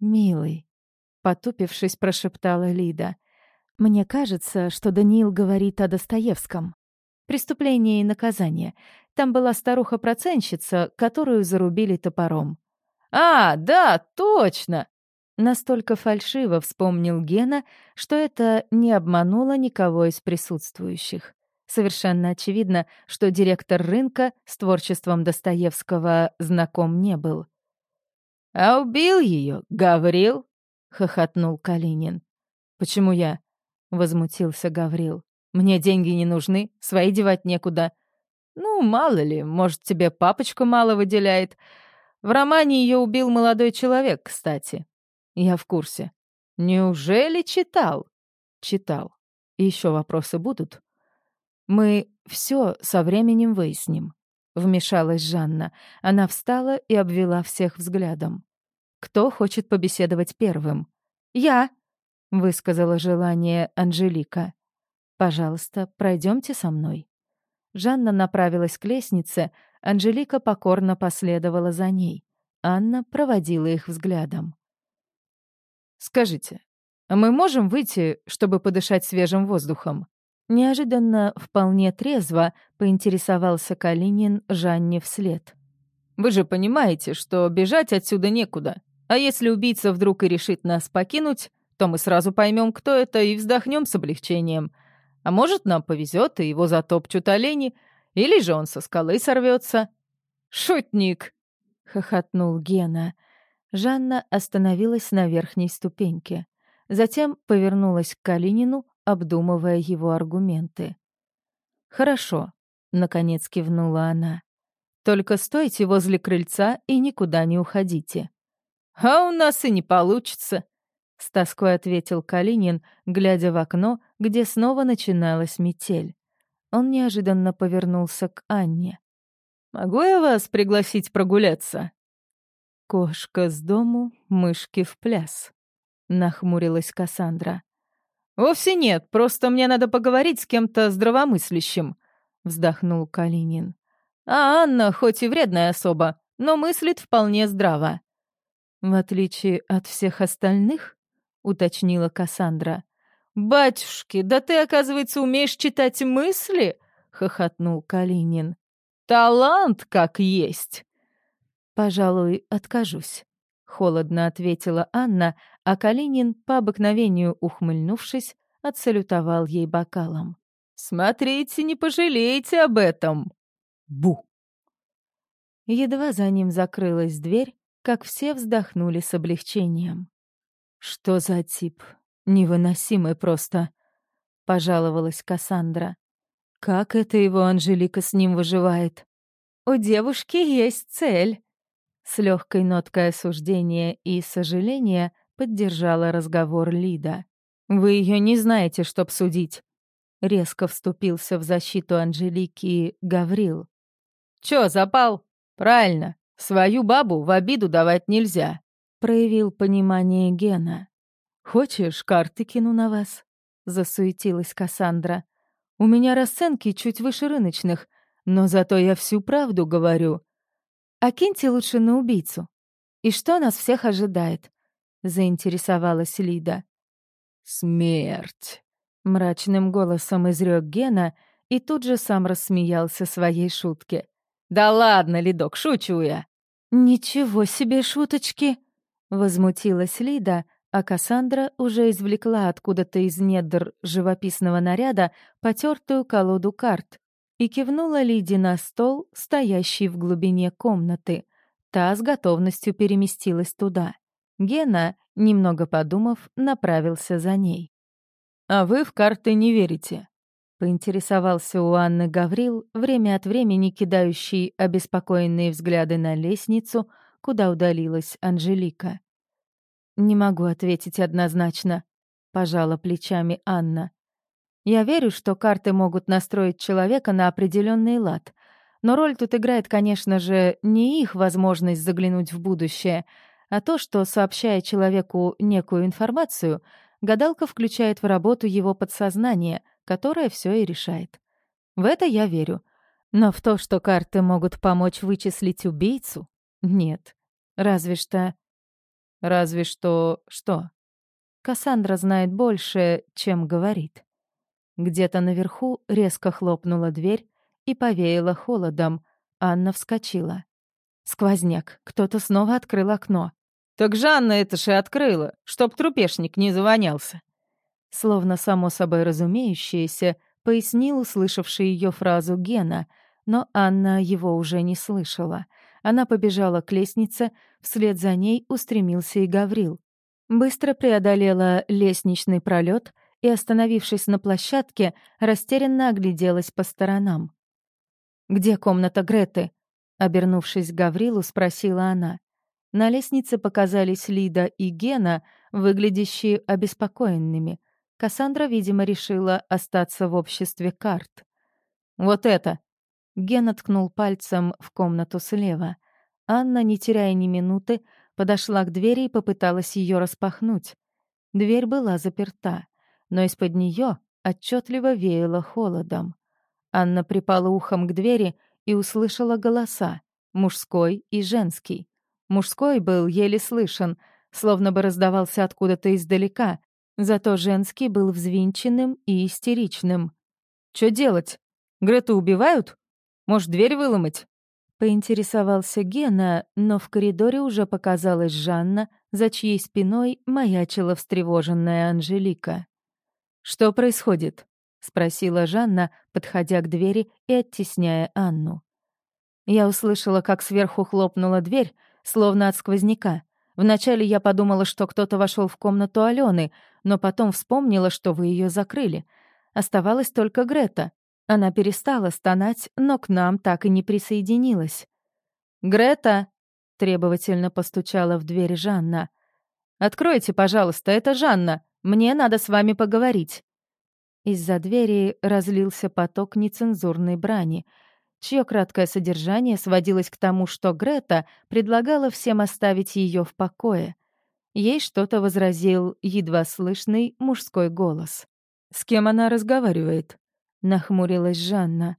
«Милый», — потупившись, прошептала Лида. «Мне кажется, что Даниил говорит о Достоевском. Преступление и наказание. Там была старуха-проценщица, которую зарубили топором. «А, да, точно!» Настолько фальшиво вспомнил Гена, что это не обмануло никого из присутствующих. Совершенно очевидно, что директор рынка с творчеством Достоевского знаком не был. «А убил ее, Гаврил?» — хохотнул Калинин. «Почему я?» — возмутился Гаврил. «Мне деньги не нужны, свои девать некуда. Ну, мало ли, может, тебе папочка мало выделяет. В романе ее убил молодой человек, кстати. Я в курсе. Неужели читал? Читал. Еще вопросы будут? Мы все со временем выясним. Вмешалась Жанна. Она встала и обвела всех взглядом. Кто хочет побеседовать первым? Я, высказала желание Анжелика. Пожалуйста, пройдемте со мной. Жанна направилась к лестнице, Анжелика покорно последовала за ней. Анна проводила их взглядом. «Скажите, а мы можем выйти, чтобы подышать свежим воздухом?» Неожиданно, вполне трезво, поинтересовался Калинин Жанне вслед. «Вы же понимаете, что бежать отсюда некуда. А если убийца вдруг и решит нас покинуть, то мы сразу поймем, кто это, и вздохнем с облегчением. А может, нам повезет, и его затопчут олени, или же он со скалы сорвется. «Шутник!» — хохотнул Гена. Жанна остановилась на верхней ступеньке. Затем повернулась к Калинину, обдумывая его аргументы. «Хорошо», — наконец кивнула она. «Только стойте возле крыльца и никуда не уходите». «А у нас и не получится», — с тоской ответил Калинин, глядя в окно, где снова начиналась метель. Он неожиданно повернулся к Анне. «Могу я вас пригласить прогуляться?» «Кошка с дому, мышки в пляс», — нахмурилась Кассандра. «Вовсе нет, просто мне надо поговорить с кем-то здравомыслящим», — вздохнул Калинин. «А Анна хоть и вредная особа, но мыслит вполне здраво». «В отличие от всех остальных?» — уточнила Кассандра. «Батюшки, да ты, оказывается, умеешь читать мысли?» — хохотнул Калинин. «Талант как есть!» «Пожалуй, откажусь», — холодно ответила Анна, а Калинин, по обыкновению ухмыльнувшись, отсалютовал ей бокалом. «Смотрите, не пожалейте об этом!» «Бу!» Едва за ним закрылась дверь, как все вздохнули с облегчением. «Что за тип? Невыносимый просто», — пожаловалась Кассандра. «Как это его Анжелика с ним выживает?» «У девушки есть цель», — с легкой ноткой осуждения и сожаления поддержала разговор Лида. «Вы ее не знаете, чтоб судить», — резко вступился в защиту Анжелики Гаврил. «Чё, запал? Правильно, свою бабу в обиду давать нельзя», — проявил понимание Гена. «Хочешь, карты кину на вас?» — засуетилась Кассандра. «У меня расценки чуть выше рыночных, но зато я всю правду говорю. А киньте лучше на убийцу. И что нас всех ожидает?» — заинтересовалась Лида. «Смерть!» — мрачным голосом изрек Гена и тут же сам рассмеялся своей шутке. «Да ладно, Лидок, шучу я!» «Ничего себе шуточки!» — возмутилась Лида, а Кассандра уже извлекла откуда-то из недр живописного наряда потертую колоду карт и кивнула Лиде на стол, стоящий в глубине комнаты. Та с готовностью переместилась туда. Гена, немного подумав, направился за ней. «А вы в карты не верите?» — поинтересовался у Анны Гаврил, время от времени кидающий обеспокоенные взгляды на лестницу, куда удалилась Анжелика. «Не могу ответить однозначно», — пожала плечами Анна. «Я верю, что карты могут настроить человека на определенный лад. Но роль тут играет, конечно же, не их возможность заглянуть в будущее, а то, что, сообщая человеку некую информацию, гадалка включает в работу его подсознание, которое все и решает. В это я верю. Но в то, что карты могут помочь вычислить убийцу, нет. Разве что... Разве что... Что? Кассандра знает больше, чем говорит. Где-то наверху резко хлопнула дверь и повеяло холодом. Анна вскочила. Сквозняк. Кто-то снова открыл окно. «Так Жанна это же открыла, чтоб трупешник не завонялся». Словно само собой разумеющееся, пояснил услышавший ее фразу Гена, но Анна его уже не слышала. Она побежала к лестнице, вслед за ней устремился и Гаврил. Быстро преодолела лестничный пролет и, остановившись на площадке, растерянно огляделась по сторонам. «Где комната Греты?» Обернувшись к Гаврилу, спросила она. На лестнице показались Лида и Гена, выглядящие обеспокоенными. Кассандра, видимо, решила остаться в обществе карт. «Вот это!» Ген ткнул пальцем в комнату слева. Анна, не теряя ни минуты, подошла к двери и попыталась ее распахнуть. Дверь была заперта, но из-под нее отчетливо веяло холодом. Анна припала ухом к двери и услышала голоса, мужской и женский. Мужской был еле слышен, словно бы раздавался откуда-то издалека, зато женский был взвинченным и истеричным. «Чё делать? Грету убивают? Может, дверь выломать?» Поинтересовался Гена, но в коридоре уже показалась Жанна, за чьей спиной маячила встревоженная Анжелика. «Что происходит?» — спросила Жанна, подходя к двери и оттесняя Анну. Я услышала, как сверху хлопнула дверь, словно от сквозняка. Вначале я подумала, что кто-то вошел в комнату Алены, но потом вспомнила, что вы ее закрыли. Оставалась только Грета. Она перестала стонать, но к нам так и не присоединилась. «Грета!» — требовательно постучала в дверь Жанна. «Откройте, пожалуйста, это Жанна. Мне надо с вами поговорить». Из-за двери разлился поток нецензурной брани — чье краткое содержание сводилось к тому, что Грета предлагала всем оставить ее в покое. Ей что-то возразил едва слышный мужской голос. «С кем она разговаривает?» — нахмурилась Жанна.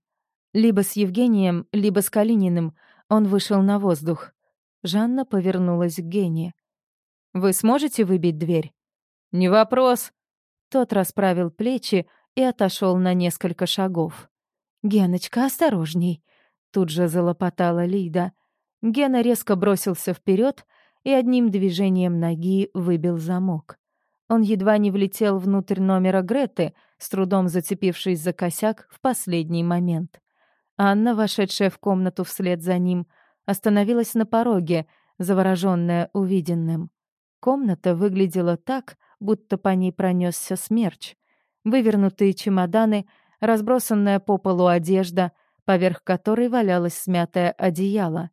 «Либо с Евгением, либо с Калининым. Он вышел на воздух». Жанна повернулась к Гене. «Вы сможете выбить дверь?» «Не вопрос». Тот расправил плечи и отошел на несколько шагов. «Геночка, осторожней!» Тут же залопотала Лида. Гена резко бросился вперед и одним движением ноги выбил замок. Он едва не влетел внутрь номера Греты, с трудом зацепившись за косяк в последний момент. Анна, вошедшая в комнату вслед за ним, остановилась на пороге, завороженная увиденным. Комната выглядела так, будто по ней пронесся смерч. Вывернутые чемоданы — разбросанная по полу одежда, поверх которой валялось смятое одеяло.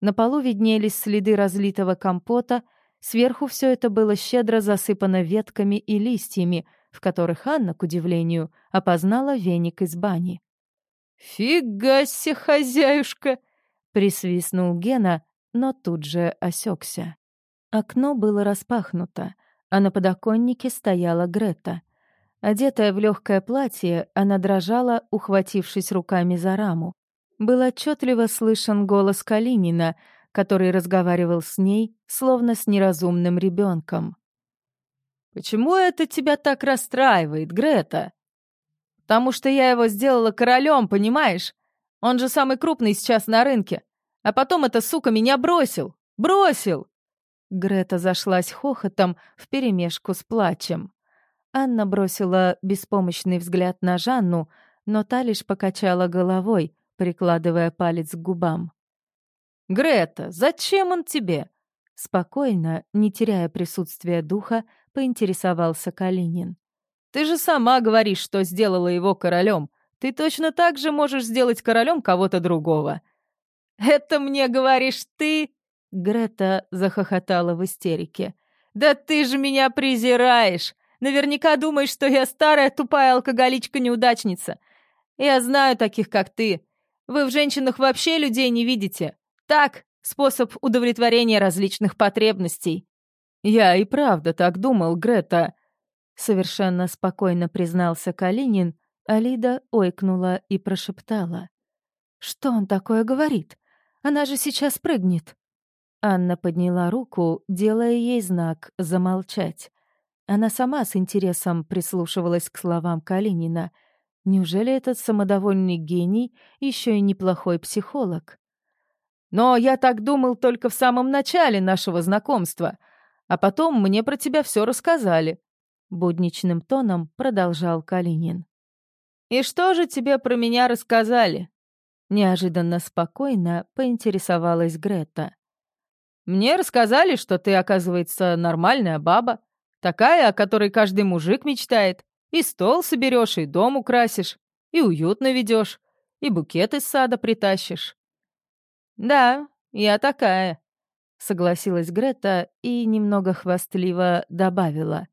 На полу виднелись следы разлитого компота, сверху все это было щедро засыпано ветками и листьями, в которых Анна, к удивлению, опознала веник из бани. «Фига себе, хозяюшка!» — присвистнул Гена, но тут же осекся. Окно было распахнуто, а на подоконнике стояла Грета — Одетая в легкое платье, она дрожала, ухватившись руками за раму. Был отчетливо слышен голос Калинина, который разговаривал с ней, словно с неразумным ребенком. «Почему это тебя так расстраивает, Грета?» «Потому что я его сделала королем, понимаешь? Он же самый крупный сейчас на рынке. А потом эта сука меня бросил! Бросил!» Грета зашлась хохотом вперемешку с плачем. Анна бросила беспомощный взгляд на Жанну, но та лишь покачала головой, прикладывая палец к губам. «Грета, зачем он тебе?» Спокойно, не теряя присутствия духа, поинтересовался Калинин. «Ты же сама говоришь, что сделала его королем. Ты точно так же можешь сделать королем кого-то другого». «Это мне говоришь ты?» Грета захохотала в истерике. «Да ты же меня презираешь! Наверняка думаешь, что я старая тупая алкоголичка-неудачница. Я знаю таких, как ты. Вы в женщинах вообще людей не видите. Так, способ удовлетворения различных потребностей». «Я и правда так думал, Грета», — совершенно спокойно признался Калинин Алида ойкнула и прошептала. «Что он такое говорит? Она же сейчас прыгнет!» Анна подняла руку, делая ей знак «замолчать». Она сама с интересом прислушивалась к словам Калинина. Неужели этот самодовольный гений еще и неплохой психолог? «Но я так думал только в самом начале нашего знакомства, а потом мне про тебя все рассказали», — будничным тоном продолжал Калинин. «И что же тебе про меня рассказали?» Неожиданно спокойно поинтересовалась Грета. «Мне рассказали, что ты, оказывается, нормальная баба, такая, о которой каждый мужик мечтает. И стол соберешь, и дом украсишь, и уютно ведешь, и букет из сада притащишь». «Да, я такая», — согласилась Грета и немного хвастливо добавила.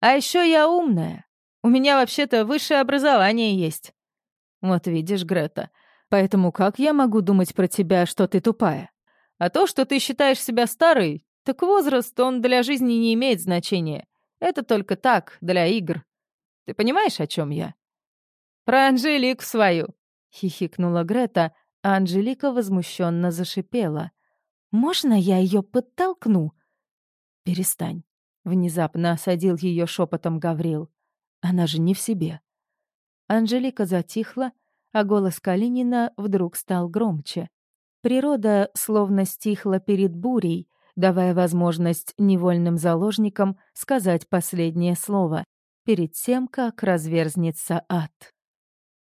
«А еще я умная. У меня вообще-то высшее образование есть». «Вот видишь, Грета, поэтому как я могу думать про тебя, что ты тупая? А то, что ты считаешь себя старой, так возраст, он для жизни не имеет значения. Это только так, для игр. Ты понимаешь, о чем я?» «Про Анжелику свою», — хихикнула Грета, а Анжелика возмущенно зашипела. «Можно я ее подтолкну?» «Перестань», — внезапно осадил ее шепотом Гаврил. «Она же не в себе». Анжелика затихла, а голос Калинина вдруг стал громче. Природа словно стихла перед бурей, давая возможность невольным заложникам сказать последнее слово перед тем, как разверзнется ад.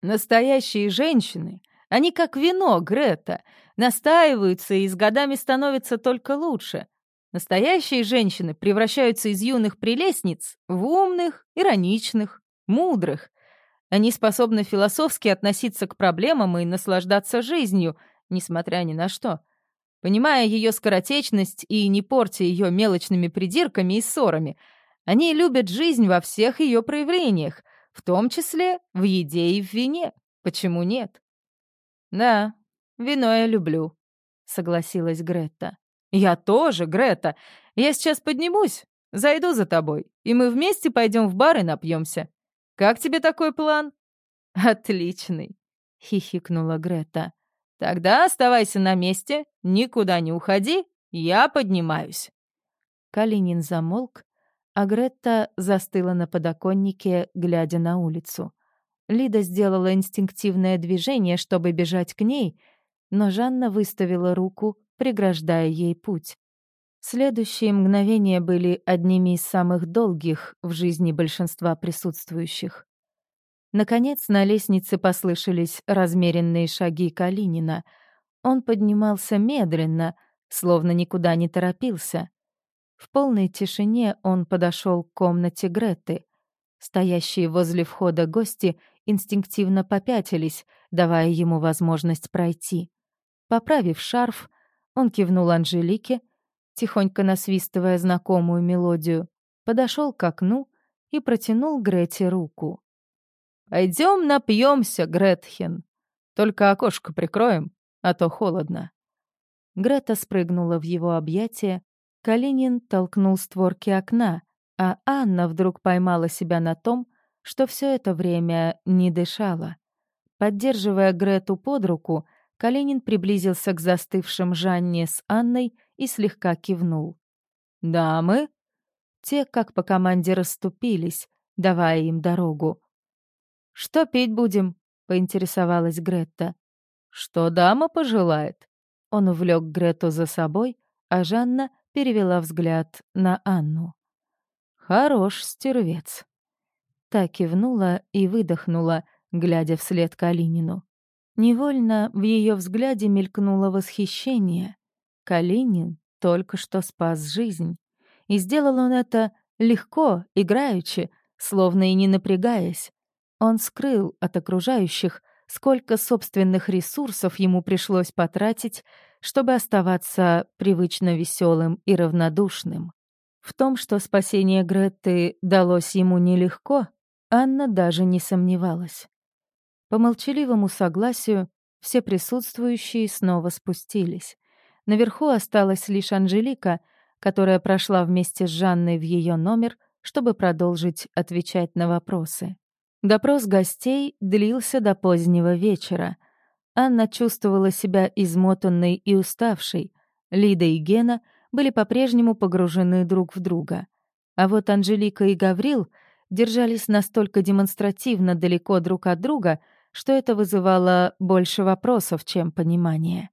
«Настоящие женщины они как вино, Грета, настаиваются и с годами становятся только лучше. Настоящие женщины превращаются из юных прелестниц в умных, ироничных, мудрых. Они способны философски относиться к проблемам и наслаждаться жизнью, несмотря ни на что. Понимая ее скоротечность и не портя ее мелочными придирками и ссорами, они любят жизнь во всех ее проявлениях, в том числе в еде и в вине. Почему нет? «Да, вино я люблю», — согласилась Гретта. «Я тоже, Грета. Я сейчас поднимусь, зайду за тобой, и мы вместе пойдем в бар и напьемся. Как тебе такой план?» «Отличный», — хихикнула Грета. «Тогда оставайся на месте, никуда не уходи, я поднимаюсь». Калинин замолк, а Гретта застыла на подоконнике, глядя на улицу. Лида сделала инстинктивное движение, чтобы бежать к ней, но Жанна выставила руку, преграждая ей путь. Следующие мгновения были одними из самых долгих в жизни большинства присутствующих. Наконец на лестнице послышались размеренные шаги Калинина. Он поднимался медленно, словно никуда не торопился. В полной тишине он подошел к комнате Греты. Стоящие возле входа гости инстинктивно попятились, давая ему возможность пройти. Поправив шарф, он кивнул Анжелике, тихонько насвистывая знакомую мелодию, подошел к окну и протянул Грете руку. «Пойдем напьемся, Гретхен. Только окошко прикроем, а то холодно». Грета спрыгнула в его объятия, Калинин толкнул створки окна, а Анна вдруг поймала себя на том, что все это время не дышала. Поддерживая Грету под руку, Калинин приблизился к застывшим Жанне с Анной и слегка кивнул. «Дамы?» Те, как по команде, расступились, давая им дорогу. «Что пить будем?» — поинтересовалась Гретта. «Что дама пожелает?» Он увлек Грету за собой, а Жанна перевела взгляд на Анну. «Хорош стервец». Та кивнула и выдохнула, глядя вслед Калинину. Невольно в ее взгляде мелькнуло восхищение. Калинин только что спас жизнь. И сделал он это легко, играючи, словно и не напрягаясь. Он скрыл от окружающих, сколько собственных ресурсов ему пришлось потратить, чтобы оставаться привычно веселым и равнодушным. В том, что спасение Греты далось ему нелегко, Анна даже не сомневалась. По молчаливому согласию все присутствующие снова спустились. Наверху осталась лишь Анжелика, которая прошла вместе с Жанной в ее номер, чтобы продолжить отвечать на вопросы. Допрос гостей длился до позднего вечера. Анна чувствовала себя измотанной и уставшей. Лида и Гена были по-прежнему погружены друг в друга. А вот Анжелика и Гаврил держались настолько демонстративно далеко друг от друга, что это вызывало больше вопросов, чем понимания.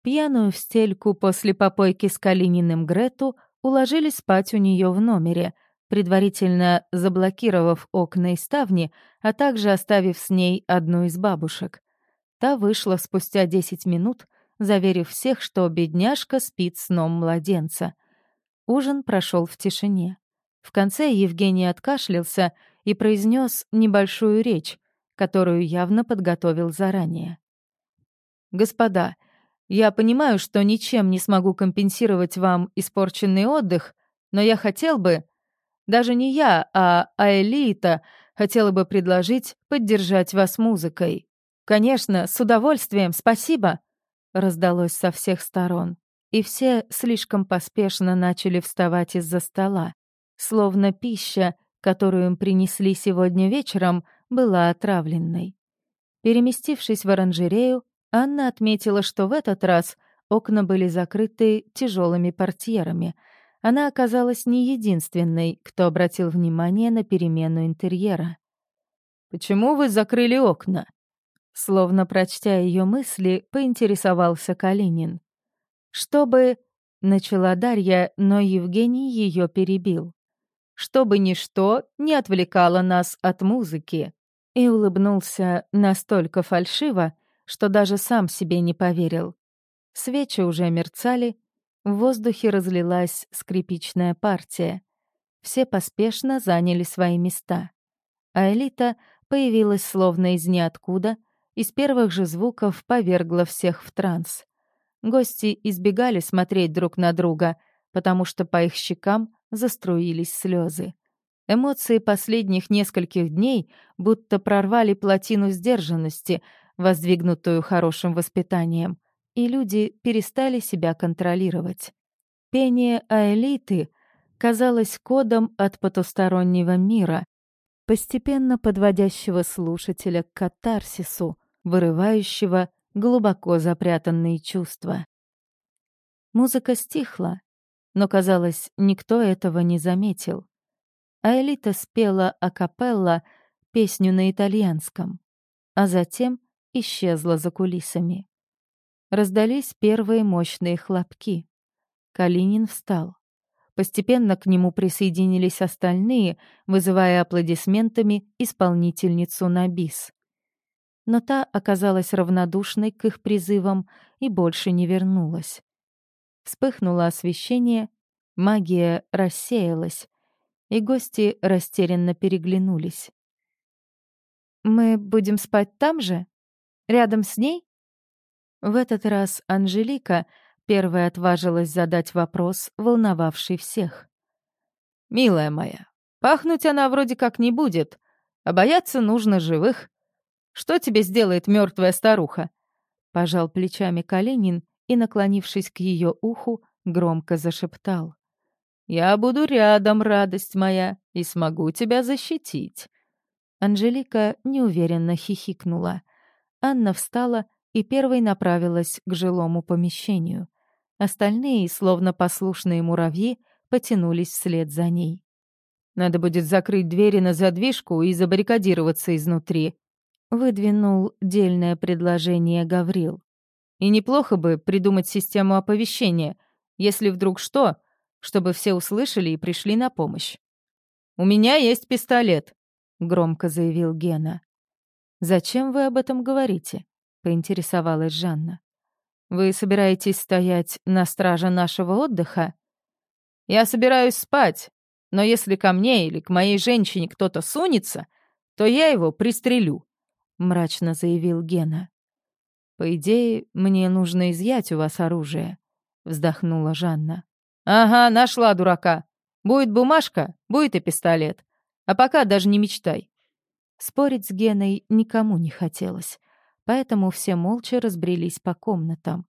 Пьяную в стельку после попойки с Калининым Грету уложили спать у нее в номере, предварительно заблокировав окна и ставни, а также оставив с ней одну из бабушек. Та вышла спустя 10 минут, заверив всех, что бедняжка спит сном младенца. Ужин прошел в тишине. В конце Евгений откашлялся и произнес небольшую речь, которую явно подготовил заранее. «Господа, я понимаю, что ничем не смогу компенсировать вам испорченный отдых, но я хотел бы, даже не я, а Аэлита, хотела бы предложить поддержать вас музыкой. Конечно, с удовольствием, спасибо!» раздалось со всех сторон, и все слишком поспешно начали вставать из-за стола, словно пища, которую им принесли сегодня вечером, была отравленной. Переместившись в оранжерею, Анна отметила, что в этот раз окна были закрыты тяжелыми портьерами. Она оказалась не единственной, кто обратил внимание на перемену интерьера. «Почему вы закрыли окна?» Словно прочтя ее мысли, поинтересовался Калинин. «Чтобы...» — начала Дарья, но Евгений ее перебил. «Чтобы ничто не отвлекало нас от музыки». И улыбнулся настолько фальшиво, что даже сам себе не поверил. Свечи уже мерцали, в воздухе разлилась скрипичная партия. Все поспешно заняли свои места. А элита появилась словно из ниоткуда — из первых же звуков повергла всех в транс. Гости избегали смотреть друг на друга, потому что по их щекам заструились слезы. Эмоции последних нескольких дней будто прорвали плотину сдержанности, воздвигнутую хорошим воспитанием, и люди перестали себя контролировать. Пение Аэлиты казалось кодом от потустороннего мира, постепенно подводящего слушателя к катарсису, вырывающего глубоко запрятанные чувства. Музыка стихла, но, казалось, никто этого не заметил. А Элита спела акапелла песню на итальянском, а затем исчезла за кулисами. Раздались первые мощные хлопки. Калинин встал. Постепенно к нему присоединились остальные, вызывая аплодисментами исполнительницу на бис но та оказалась равнодушной к их призывам и больше не вернулась. Вспыхнуло освещение, магия рассеялась, и гости растерянно переглянулись. «Мы будем спать там же? Рядом с ней?» В этот раз Анжелика первая отважилась задать вопрос, волновавший всех. «Милая моя, пахнуть она вроде как не будет, а бояться нужно живых. Что тебе сделает мертвая старуха?» Пожал плечами Калинин и, наклонившись к ее уху, громко зашептал. «Я буду рядом, радость моя, и смогу тебя защитить». Анжелика неуверенно хихикнула. Анна встала и первой направилась к жилому помещению. Остальные, словно послушные муравьи, потянулись вслед за ней. «Надо будет закрыть двери на задвижку и забаррикадироваться изнутри», выдвинул дельное предложение Гаврил. И неплохо бы придумать систему оповещения, если вдруг что, чтобы все услышали и пришли на помощь. «У меня есть пистолет», — громко заявил Гена. «Зачем вы об этом говорите?» — поинтересовалась Жанна. «Вы собираетесь стоять на страже нашего отдыха?» «Я собираюсь спать, но если ко мне или к моей женщине кто-то сунется, то я его пристрелю», мрачно заявил Гена. По идее, мне нужно изъять у вас оружие, вздохнула Жанна. Ага, нашла дурака. Будет бумажка, будет и пистолет. А пока даже не мечтай. Спорить с Геной никому не хотелось, поэтому все молча разбрелись по комнатам.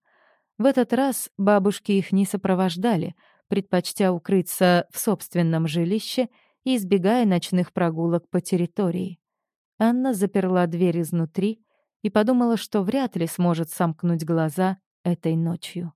В этот раз бабушки их не сопровождали, предпочтя укрыться в собственном жилище и избегая ночных прогулок по территории. Анна заперла дверь изнутри и подумала, что вряд ли сможет сомкнуть глаза этой ночью.